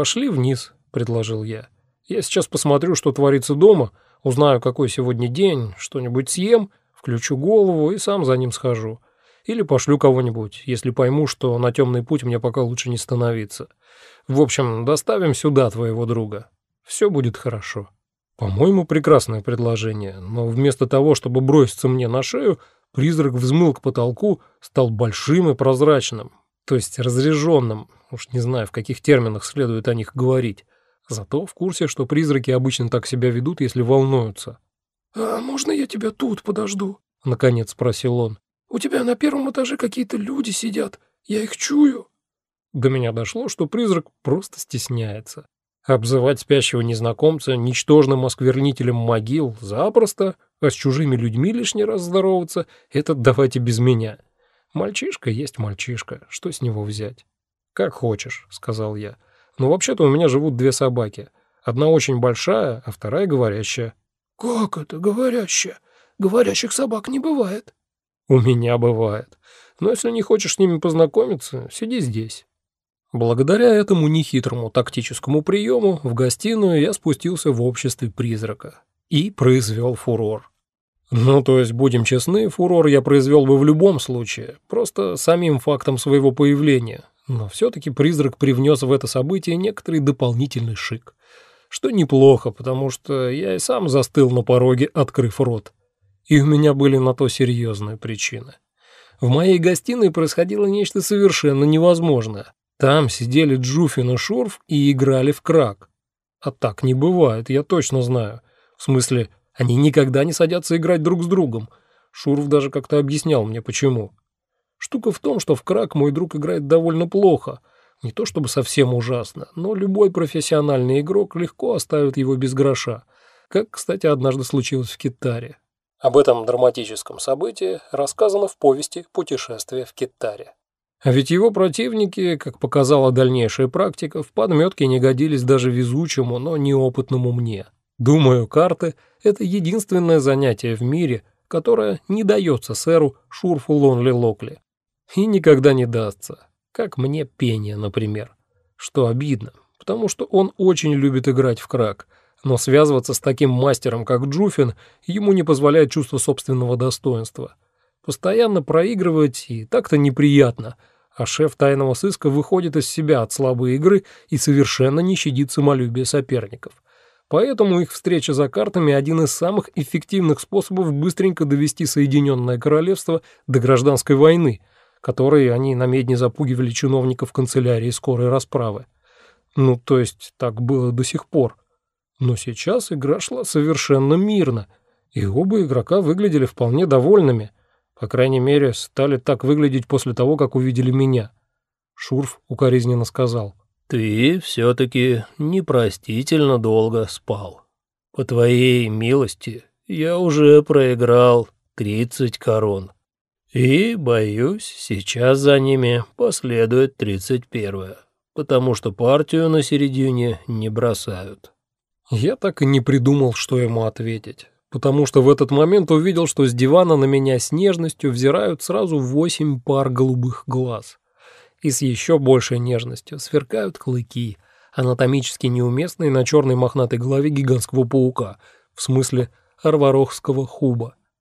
«Пошли вниз», — предложил я. «Я сейчас посмотрю, что творится дома, узнаю, какой сегодня день, что-нибудь съем, включу голову и сам за ним схожу. Или пошлю кого-нибудь, если пойму, что на темный путь мне пока лучше не становиться. В общем, доставим сюда твоего друга. Все будет хорошо». По-моему, прекрасное предложение, но вместо того, чтобы броситься мне на шею, призрак взмыл к потолку, стал большим и прозрачным, то есть разряженным, уж не знаю, в каких терминах следует о них говорить. Зато в курсе, что призраки обычно так себя ведут, если волнуются. «А можно я тебя тут подожду?» — наконец спросил он. «У тебя на первом этаже какие-то люди сидят, я их чую». До меня дошло, что призрак просто стесняется. Обзывать спящего незнакомца ничтожным осквернителем могил запросто, а с чужими людьми лишний раз здороваться — это давайте без меня. Мальчишка есть мальчишка, что с него взять? «Как хочешь», — сказал я. «Но вообще-то у меня живут две собаки. Одна очень большая, а вторая говорящая». «Как это говорящая? Говорящих собак не бывает». «У меня бывает. Но если не хочешь с ними познакомиться, сиди здесь». Благодаря этому нехитрому тактическому приему в гостиную я спустился в обществе призрака и произвел фурор. Ну, то есть, будем честны, фурор я произвел бы в любом случае, просто самим фактом своего появления, но все-таки призрак привнес в это событие некоторый дополнительный шик, что неплохо, потому что я и сам застыл на пороге, открыв рот. И у меня были на то серьезные причины. В моей гостиной происходило нечто совершенно невозможное. Там сидели Джуфин и Шурф и играли в крак. А так не бывает, я точно знаю. В смысле, они никогда не садятся играть друг с другом. Шурф даже как-то объяснял мне, почему. Штука в том, что в крак мой друг играет довольно плохо. Не то чтобы совсем ужасно, но любой профессиональный игрок легко оставит его без гроша. Как, кстати, однажды случилось в Китаре. Об этом драматическом событии рассказано в повести «Путешествие в Китаре». А ведь его противники, как показала дальнейшая практика, в подметке не годились даже везучему, но неопытному мне. Думаю, карты — это единственное занятие в мире, которое не дается сэру Шурфу Лонли Локли. И никогда не дастся. Как мне пение, например. Что обидно, потому что он очень любит играть в крак, но связываться с таким мастером, как Джуфин, ему не позволяет чувство собственного достоинства. Постоянно проигрывать и так-то неприятно — а шеф тайного сыска выходит из себя от слабой игры и совершенно не щадит самолюбие соперников. Поэтому их встреча за картами – один из самых эффективных способов быстренько довести Соединенное Королевство до гражданской войны, которой они на медне запугивали чиновников канцелярии скорой расправы. Ну, то есть так было до сих пор. Но сейчас игра шла совершенно мирно, и оба игрока выглядели вполне довольными – по крайней мере, стали так выглядеть после того, как увидели меня. Шурф укоризненно сказал. «Ты все-таки непростительно долго спал. По твоей милости я уже проиграл тридцать корон. И, боюсь, сейчас за ними последует тридцать первая, потому что партию на середине не бросают». Я так и не придумал, что ему ответить потому что в этот момент увидел, что с дивана на меня с нежностью взирают сразу восемь пар голубых глаз. И с еще большей нежностью сверкают клыки, анатомически неуместные на черной мохнатой голове гигантского паука, в смысле арварохского хуба.